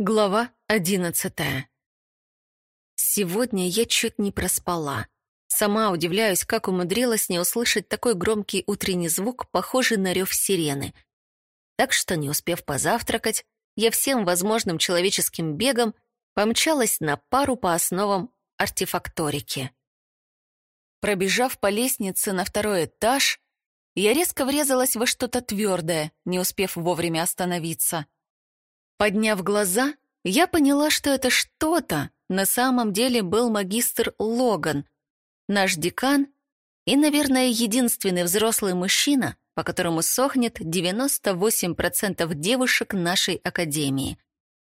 Глава одиннадцатая. Сегодня я чуть не проспала. Сама удивляюсь, как умудрилась не услышать такой громкий утренний звук, похожий на рев сирены. Так что, не успев позавтракать, я всем возможным человеческим бегом помчалась на пару по основам артефакторики. Пробежав по лестнице на второй этаж, я резко врезалась во что-то твердое, не успев вовремя остановиться. Подняв глаза, я поняла, что это что-то на самом деле был магистр Логан, наш декан и, наверное, единственный взрослый мужчина, по которому сохнет 98% девушек нашей академии.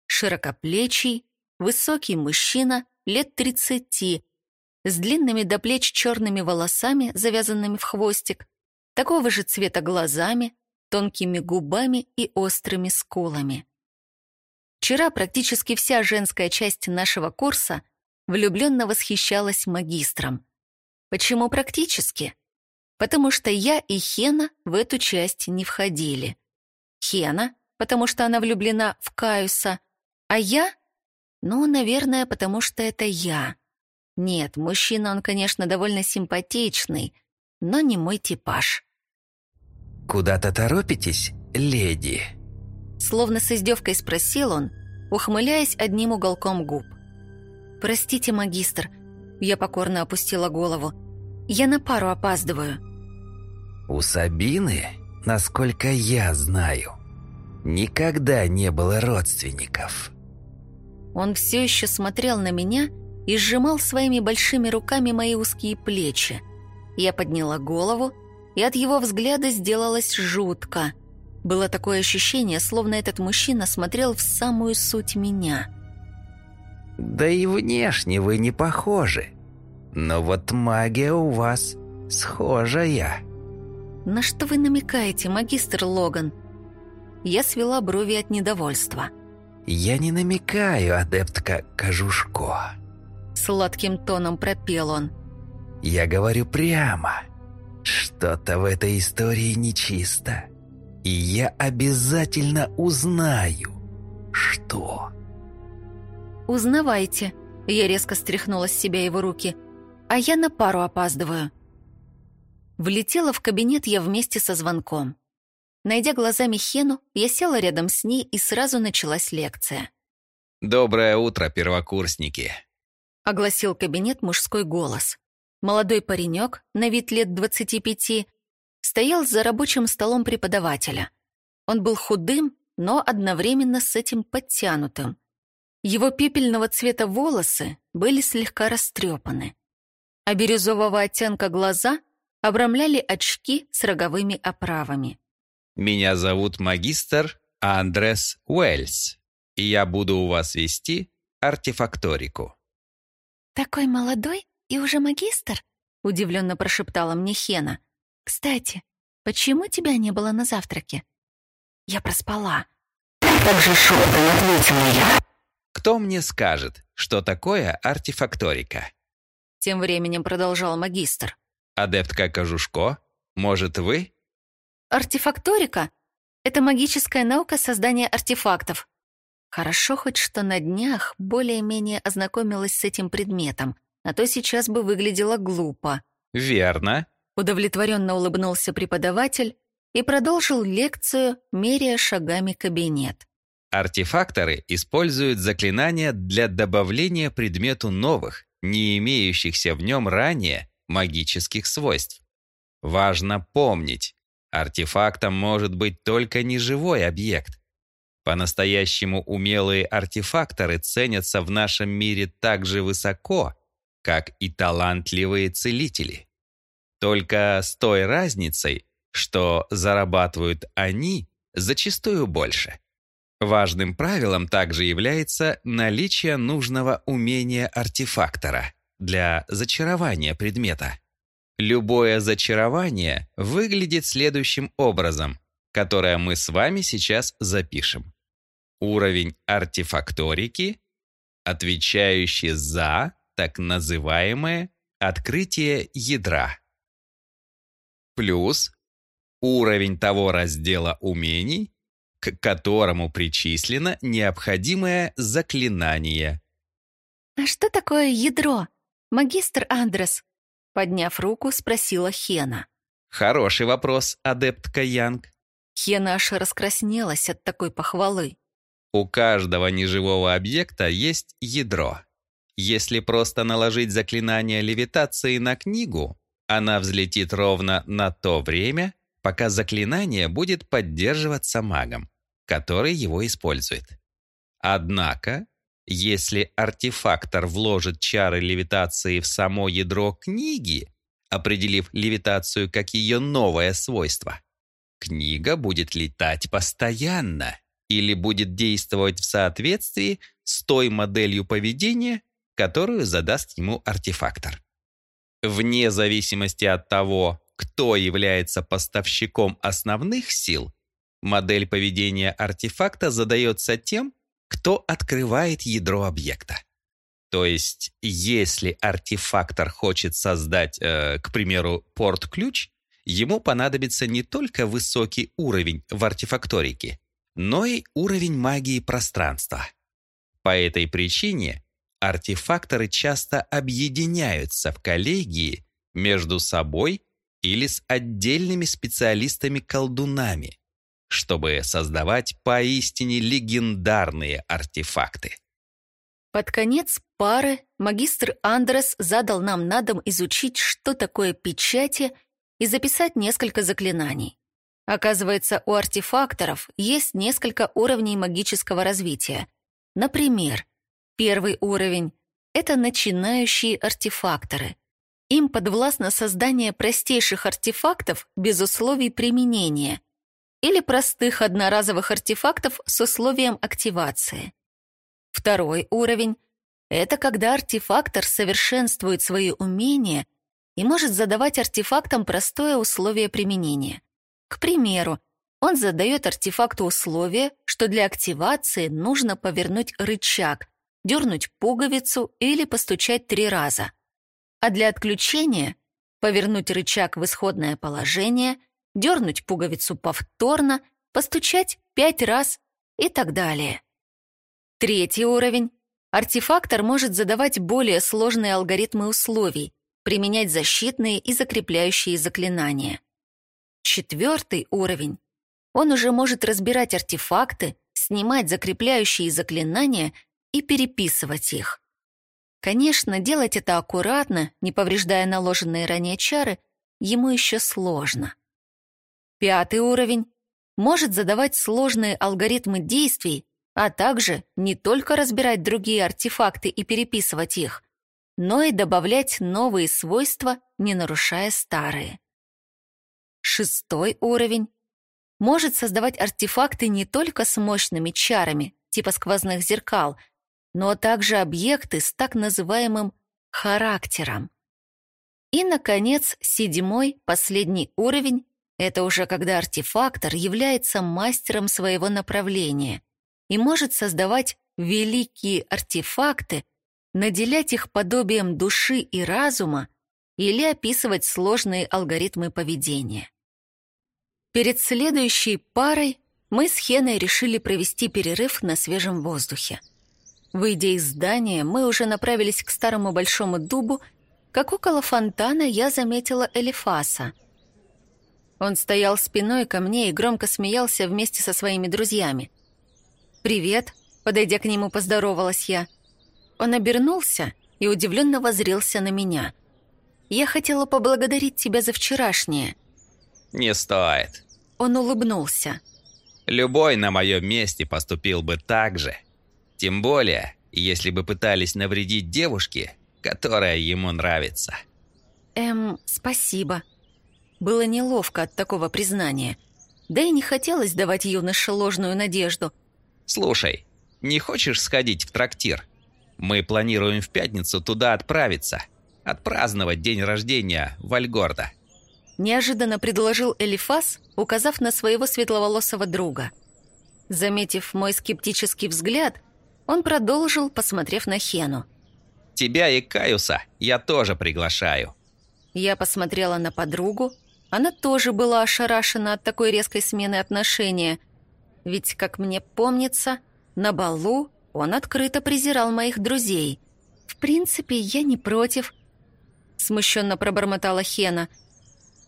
Широкоплечий, высокий мужчина, лет 30, с длинными до плеч черными волосами, завязанными в хвостик, такого же цвета глазами, тонкими губами и острыми скулами. Вчера практически вся женская часть нашего курса влюбленно восхищалась магистром. Почему практически? Потому что я и Хена в эту часть не входили. Хена, потому что она влюблена в Каюса, а я? Ну, наверное, потому что это я. Нет, мужчина он, конечно, довольно симпатичный, но не мой типаж. «Куда-то торопитесь, леди?» Словно с издевкой спросил он, ухмыляясь одним уголком губ. «Простите, магистр», я покорно опустила голову. «Я на пару опаздываю». «У Сабины, насколько я знаю, никогда не было родственников». Он все еще смотрел на меня и сжимал своими большими руками мои узкие плечи. Я подняла голову и от его взгляда сделалось жутко. Было такое ощущение, словно этот мужчина смотрел в самую суть меня. «Да и внешне вы не похожи. Но вот магия у вас схожая». «На что вы намекаете, магистр Логан?» Я свела брови от недовольства. «Я не намекаю, адептка Кожушко». Сладким тоном пропел он. «Я говорю прямо. Что-то в этой истории нечисто. И я обязательно узнаю, что. «Узнавайте», — я резко стряхнула с себя его руки, «а я на пару опаздываю». Влетела в кабинет я вместе со звонком. Найдя глазами Хену, я села рядом с ней, и сразу началась лекция. «Доброе утро, первокурсники!» — огласил кабинет мужской голос. Молодой паренек, на вид лет 25, стоял за рабочим столом преподавателя. Он был худым, но одновременно с этим подтянутым. Его пепельного цвета волосы были слегка растрепаны, а бирюзового оттенка глаза обрамляли очки с роговыми оправами. «Меня зовут магистр Андрес Уэльс, и я буду у вас вести артефакторику». «Такой молодой «И уже магистр?» — удивленно прошептала мне Хена. «Кстати, почему тебя не было на завтраке?» «Я проспала». Так же шепотом ответила я. «Кто мне скажет, что такое артефакторика?» Тем временем продолжал магистр. «Адептка Кожушко? Может, вы?» «Артефакторика — это магическая наука создания артефактов. Хорошо хоть что на днях более-менее ознакомилась с этим предметом — а то сейчас бы выглядело глупо. «Верно», — удовлетворенно улыбнулся преподаватель и продолжил лекцию, меряя шагами кабинет. Артефакторы используют заклинания для добавления предмету новых, не имеющихся в нем ранее магических свойств. Важно помнить, артефактом может быть только неживой объект. По-настоящему умелые артефакторы ценятся в нашем мире так же высоко, как и талантливые целители. Только с той разницей, что зарабатывают они зачастую больше. Важным правилом также является наличие нужного умения артефактора для зачарования предмета. Любое зачарование выглядит следующим образом, которое мы с вами сейчас запишем. Уровень артефакторики, отвечающий за так называемое открытие ядра. Плюс уровень того раздела умений, к которому причислено необходимое заклинание. «А что такое ядро, магистр Андрес?» Подняв руку, спросила Хена. Хороший вопрос, адептка Янг. Хена аж раскраснелась от такой похвалы. У каждого неживого объекта есть ядро. Если просто наложить заклинание левитации на книгу, она взлетит ровно на то время, пока заклинание будет поддерживаться магом, который его использует. Однако, если артефактор вложит чары левитации в само ядро книги, определив левитацию как ее новое свойство, книга будет летать постоянно или будет действовать в соответствии с той моделью поведения, которую задаст ему артефактор. Вне зависимости от того, кто является поставщиком основных сил, модель поведения артефакта задается тем, кто открывает ядро объекта. То есть, если артефактор хочет создать, э, к примеру, порт-ключ, ему понадобится не только высокий уровень в артефакторике, но и уровень магии пространства. По этой причине артефакторы часто объединяются в коллегии между собой или с отдельными специалистами-колдунами, чтобы создавать поистине легендарные артефакты. Под конец пары магистр Андрес задал нам на дом изучить, что такое печати, и записать несколько заклинаний. Оказывается, у артефакторов есть несколько уровней магического развития. Например, первый уровень — это начинающие артефакторы. Им подвластно создание простейших артефактов без условий применения или простых одноразовых артефактов с условием активации. Второй уровень — это когда артефактор совершенствует свои умения и может задавать артефактам простое условие применения. К примеру, он задает артефакту условие, что для активации нужно повернуть рычаг, дернуть пуговицу или постучать три раза. А для отключения — повернуть рычаг в исходное положение, дернуть пуговицу повторно, постучать пять раз и так далее. Третий уровень. Артефактор может задавать более сложные алгоритмы условий, применять защитные и закрепляющие заклинания. Четвертый уровень. Он уже может разбирать артефакты, снимать закрепляющие заклинания и переписывать их. Конечно, делать это аккуратно, не повреждая наложенные ранее чары, ему еще сложно. Пятый уровень может задавать сложные алгоритмы действий, а также не только разбирать другие артефакты и переписывать их, но и добавлять новые свойства, не нарушая старые. Шестой уровень может создавать артефакты не только с мощными чарами, типа сквозных зеркал, но также объекты с так называемым характером. И, наконец, седьмой, последний уровень — это уже когда артефактор является мастером своего направления и может создавать великие артефакты, наделять их подобием души и разума или описывать сложные алгоритмы поведения. Перед следующей парой мы с Хеной решили провести перерыв на свежем воздухе. Выйдя из здания, мы уже направились к старому большому дубу, как около фонтана я заметила Элифаса. Он стоял спиной ко мне и громко смеялся вместе со своими друзьями. «Привет!» — подойдя к нему, поздоровалась я. Он обернулся и удивленно возрился на меня. «Я хотела поблагодарить тебя за вчерашнее». «Не стоит». Он улыбнулся. «Любой на моем месте поступил бы так же. Тем более, если бы пытались навредить девушке, которая ему нравится». «Эм, спасибо». Было неловко от такого признания. Да и не хотелось давать юноше ложную надежду — «Слушай, не хочешь сходить в трактир? Мы планируем в пятницу туда отправиться, отпраздновать день рождения Вальгорда». Неожиданно предложил Элифас, указав на своего светловолосого друга. Заметив мой скептический взгляд, он продолжил, посмотрев на Хену. «Тебя и Каюса я тоже приглашаю». Я посмотрела на подругу. Она тоже была ошарашена от такой резкой смены отношения – Ведь, как мне помнится, на балу он открыто презирал моих друзей. В принципе, я не против. Смущенно пробормотала Хена.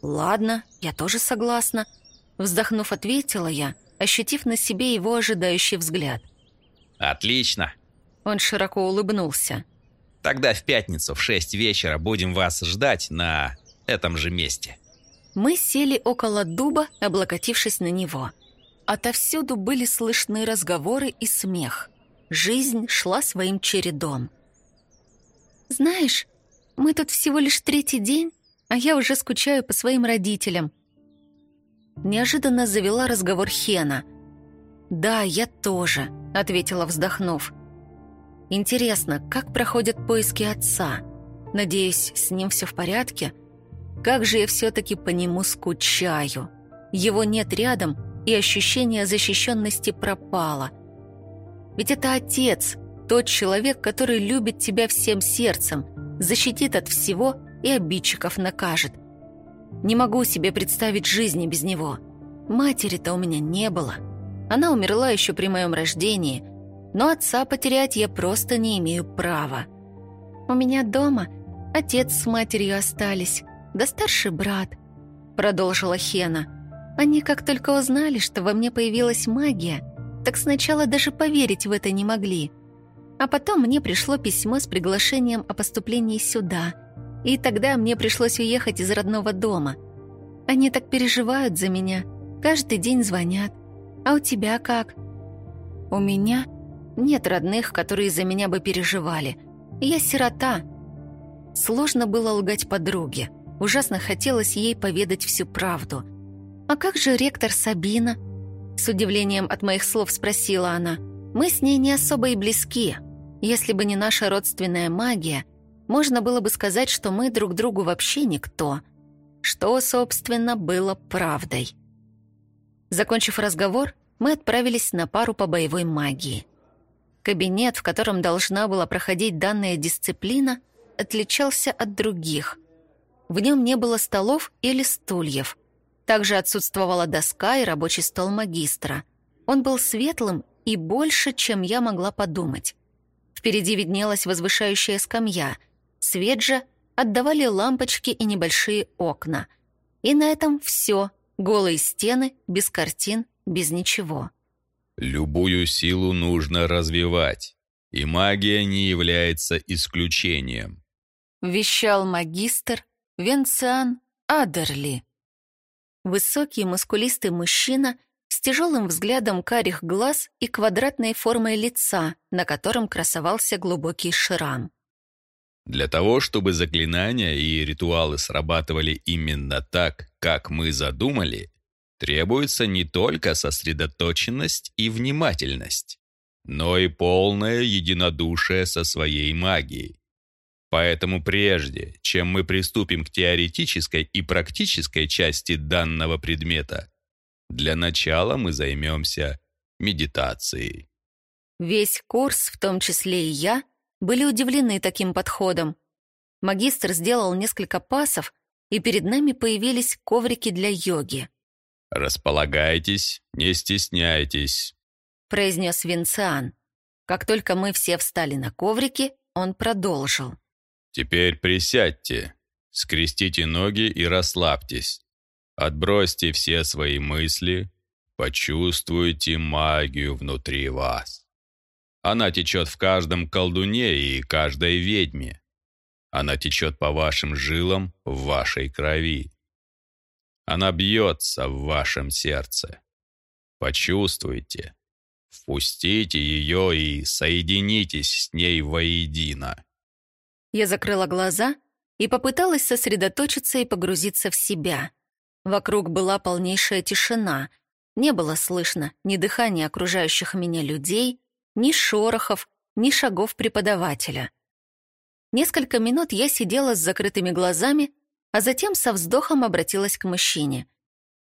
«Ладно, я тоже согласна», — вздохнув, ответила я, ощутив на себе его ожидающий взгляд. «Отлично!» Он широко улыбнулся. «Тогда в пятницу в шесть вечера будем вас ждать на этом же месте». Мы сели около дуба, облокотившись на него. Отовсюду были слышны разговоры и смех. Жизнь шла своим чередом. «Знаешь, мы тут всего лишь третий день, а я уже скучаю по своим родителям». Неожиданно завела разговор Хена. «Да, я тоже», — ответила, вздохнув. «Интересно, как проходят поиски отца? Надеюсь, с ним все в порядке?» Как же я все-таки по нему скучаю. Его нет рядом, и ощущение защищенности пропало. Ведь это отец, тот человек, который любит тебя всем сердцем, защитит от всего и обидчиков накажет. Не могу себе представить жизни без него. Матери-то у меня не было. Она умерла еще при моем рождении, но отца потерять я просто не имею права. У меня дома отец с матерью остались, да старший брат», — продолжила Хена. «Они как только узнали, что во мне появилась магия, так сначала даже поверить в это не могли. А потом мне пришло письмо с приглашением о поступлении сюда, и тогда мне пришлось уехать из родного дома. Они так переживают за меня, каждый день звонят. А у тебя как?» «У меня нет родных, которые за меня бы переживали. Я сирота». Сложно было лгать подруге. Ужасно хотелось ей поведать всю правду. «А как же ректор Сабина?» С удивлением от моих слов спросила она. «Мы с ней не особо и близки. Если бы не наша родственная магия, можно было бы сказать, что мы друг другу вообще никто. Что, собственно, было правдой». Закончив разговор, мы отправились на пару по боевой магии. Кабинет, в котором должна была проходить данная дисциплина, отличался от других. В нем не было столов или стульев. Также отсутствовала доска и рабочий стол магистра. Он был светлым и больше, чем я могла подумать. Впереди виднелась возвышающая скамья. Свет же отдавали лампочки и небольшие окна. И на этом все. Голые стены, без картин, без ничего. «Любую силу нужно развивать, и магия не является исключением», — вещал магистр, Венциан Адерли. Высокий мускулистый мужчина с тяжелым взглядом карих глаз и квадратной формой лица, на котором красовался глубокий шрам. Для того, чтобы заклинания и ритуалы срабатывали именно так, как мы задумали, требуется не только сосредоточенность и внимательность, но и полное единодушие со своей магией. Поэтому прежде, чем мы приступим к теоретической и практической части данного предмета, для начала мы займемся медитацией. Весь курс, в том числе и я, были удивлены таким подходом. Магистр сделал несколько пасов, и перед нами появились коврики для йоги. «Располагайтесь, не стесняйтесь», — произнес Винциан. Как только мы все встали на коврики, он продолжил. Теперь присядьте, скрестите ноги и расслабьтесь. Отбросьте все свои мысли, почувствуйте магию внутри вас. Она течет в каждом колдуне и каждой ведьме. Она течет по вашим жилам в вашей крови. Она бьется в вашем сердце. Почувствуйте, впустите ее и соединитесь с ней воедино. Я закрыла глаза и попыталась сосредоточиться и погрузиться в себя. Вокруг была полнейшая тишина. Не было слышно ни дыхания окружающих меня людей, ни шорохов, ни шагов преподавателя. Несколько минут я сидела с закрытыми глазами, а затем со вздохом обратилась к мужчине.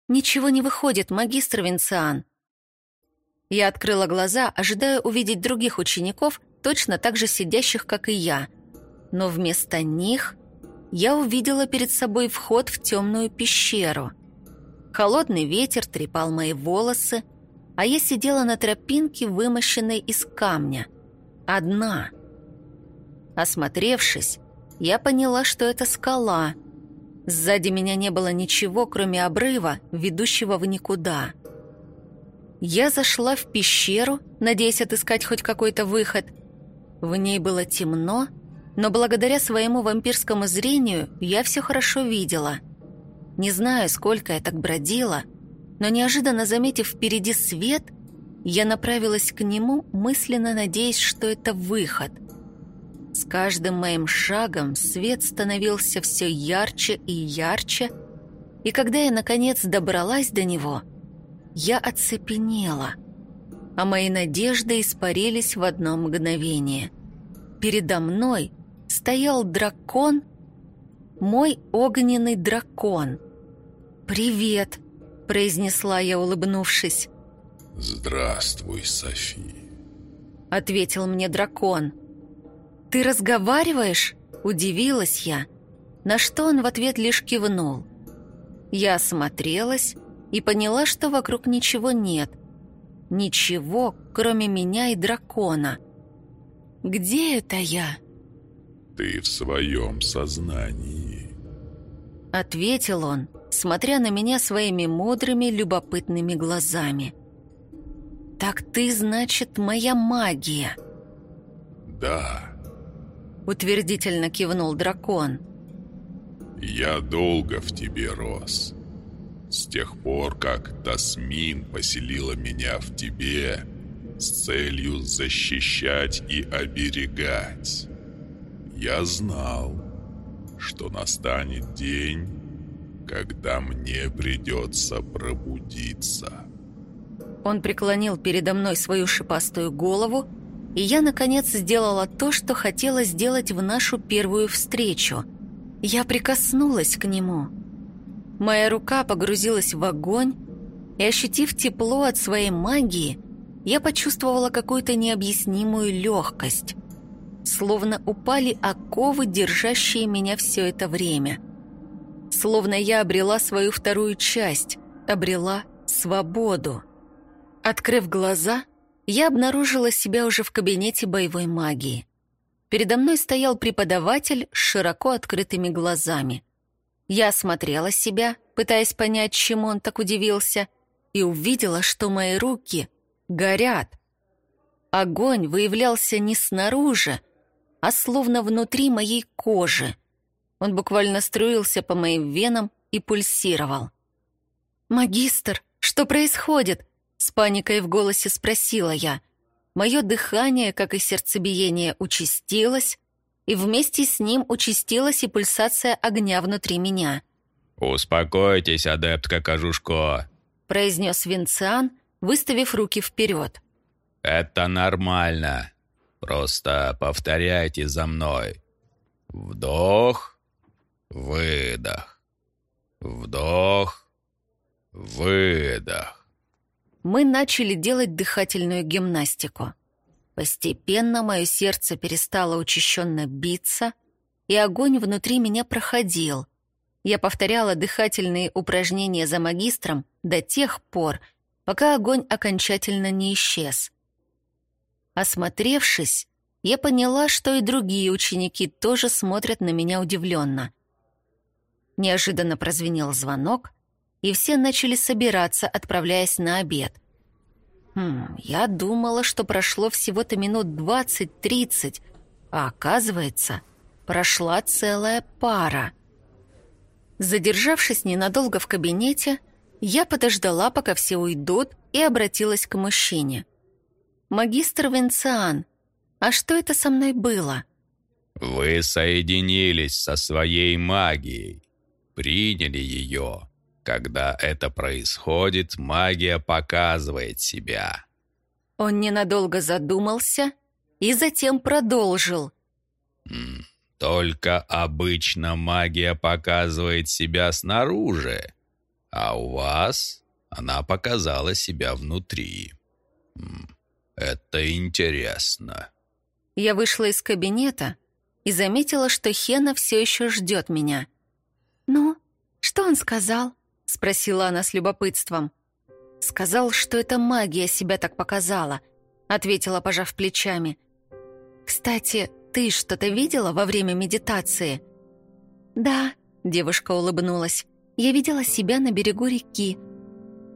«Ничего не выходит, магистр Винциан». Я открыла глаза, ожидая увидеть других учеников, точно так же сидящих, как и я — но вместо них я увидела перед собой вход в темную пещеру. Холодный ветер трепал мои волосы, а я сидела на тропинке, вымощенной из камня. Одна. Осмотревшись, я поняла, что это скала. Сзади меня не было ничего, кроме обрыва, ведущего в никуда. Я зашла в пещеру, надеясь отыскать хоть какой-то выход. В ней было темно, но благодаря своему вампирскому зрению я все хорошо видела. Не знаю, сколько я так бродила, но неожиданно заметив впереди свет, я направилась к нему, мысленно надеясь, что это выход. С каждым моим шагом свет становился все ярче и ярче, и когда я, наконец, добралась до него — я оцепенела, а мои надежды испарились в одно мгновение. Передо мной стоял дракон, мой огненный дракон. «Привет», — произнесла я, улыбнувшись. «Здравствуй, Софи», — ответил мне дракон. «Ты разговариваешь?» — удивилась я, на что он в ответ лишь кивнул. Я осмотрелась и поняла, что вокруг ничего нет. Ничего, кроме меня и дракона. «Где это я?» «Ты в своем сознании», — ответил он, смотря на меня своими мудрыми, любопытными глазами. «Так ты, значит, моя магия?» «Да», — утвердительно кивнул дракон. «Я долго в тебе рос. С тех пор, как Тасмин поселила меня в тебе с целью защищать и оберегать, я знал, что настанет день, когда мне придется пробудиться. Он преклонил передо мной свою шипастую голову, и я, наконец, сделала то, что хотела сделать в нашу первую встречу. Я прикоснулась к нему — Моя рука погрузилась в огонь, и, ощутив тепло от своей магии, я почувствовала какую-то необъяснимую легкость. Словно упали оковы, держащие меня все это время. Словно я обрела свою вторую часть, обрела свободу. Открыв глаза, я обнаружила себя уже в кабинете боевой магии. Передо мной стоял преподаватель с широко открытыми глазами – я осмотрела себя, пытаясь понять, чему он так удивился, и увидела, что мои руки горят. Огонь выявлялся не снаружи, а словно внутри моей кожи. Он буквально струился по моим венам и пульсировал. «Магистр, что происходит?» С паникой в голосе спросила я. Мое дыхание, как и сердцебиение, участилось, и вместе с ним участилась и пульсация огня внутри меня. «Успокойтесь, адептка Кожушко», — произнес Винциан, выставив руки вперед. «Это нормально. Просто повторяйте за мной. Вдох, выдох. Вдох, выдох». Мы начали делать дыхательную гимнастику. Постепенно мое сердце перестало учащенно биться, и огонь внутри меня проходил. Я повторяла дыхательные упражнения за магистром до тех пор, пока огонь окончательно не исчез. Осмотревшись, я поняла, что и другие ученики тоже смотрят на меня удивленно. Неожиданно прозвенел звонок, и все начали собираться, отправляясь на обед. Хм, я думала, что прошло всего-то минут двадцать-тридцать, а оказывается, прошла целая пара. Задержавшись ненадолго в кабинете, я подождала, пока все уйдут, и обратилась к мужчине. «Магистр Венциан, а что это со мной было?» «Вы соединились со своей магией, приняли ее когда это происходит, магия показывает себя. Он ненадолго задумался и затем продолжил. Только обычно магия показывает себя снаружи, а у вас она показала себя внутри. Это интересно. Я вышла из кабинета и заметила, что Хена все еще ждет меня. «Ну, что он сказал?» — спросила она с любопытством. «Сказал, что это магия себя так показала», — ответила, пожав плечами. «Кстати, ты что-то видела во время медитации?» «Да», — девушка улыбнулась. «Я видела себя на берегу реки.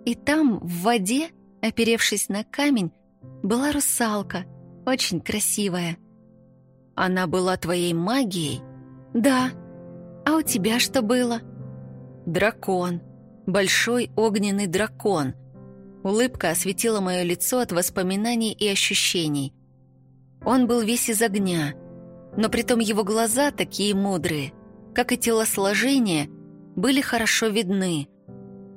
И там, в воде, оперевшись на камень, была русалка, очень красивая». «Она была твоей магией?» «Да. А у тебя что было?» «Дракон. Большой огненный дракон». Улыбка осветила мое лицо от воспоминаний и ощущений. Он был весь из огня, но притом его глаза, такие мудрые, как и телосложение, были хорошо видны.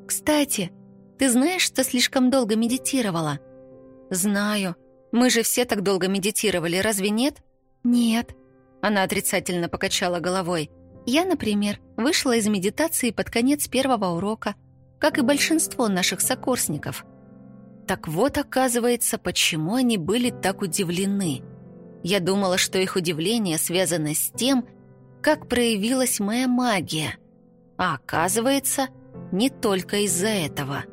«Кстати, ты знаешь, что слишком долго медитировала?» «Знаю. Мы же все так долго медитировали, разве нет?» «Нет», — она отрицательно покачала головой. «Я, например, вышла из медитации под конец первого урока, как и большинство наших сокурсников». Так вот, оказывается, почему они были так удивлены. Я думала, что их удивление связано с тем, как проявилась моя магия. А оказывается, не только из-за этого.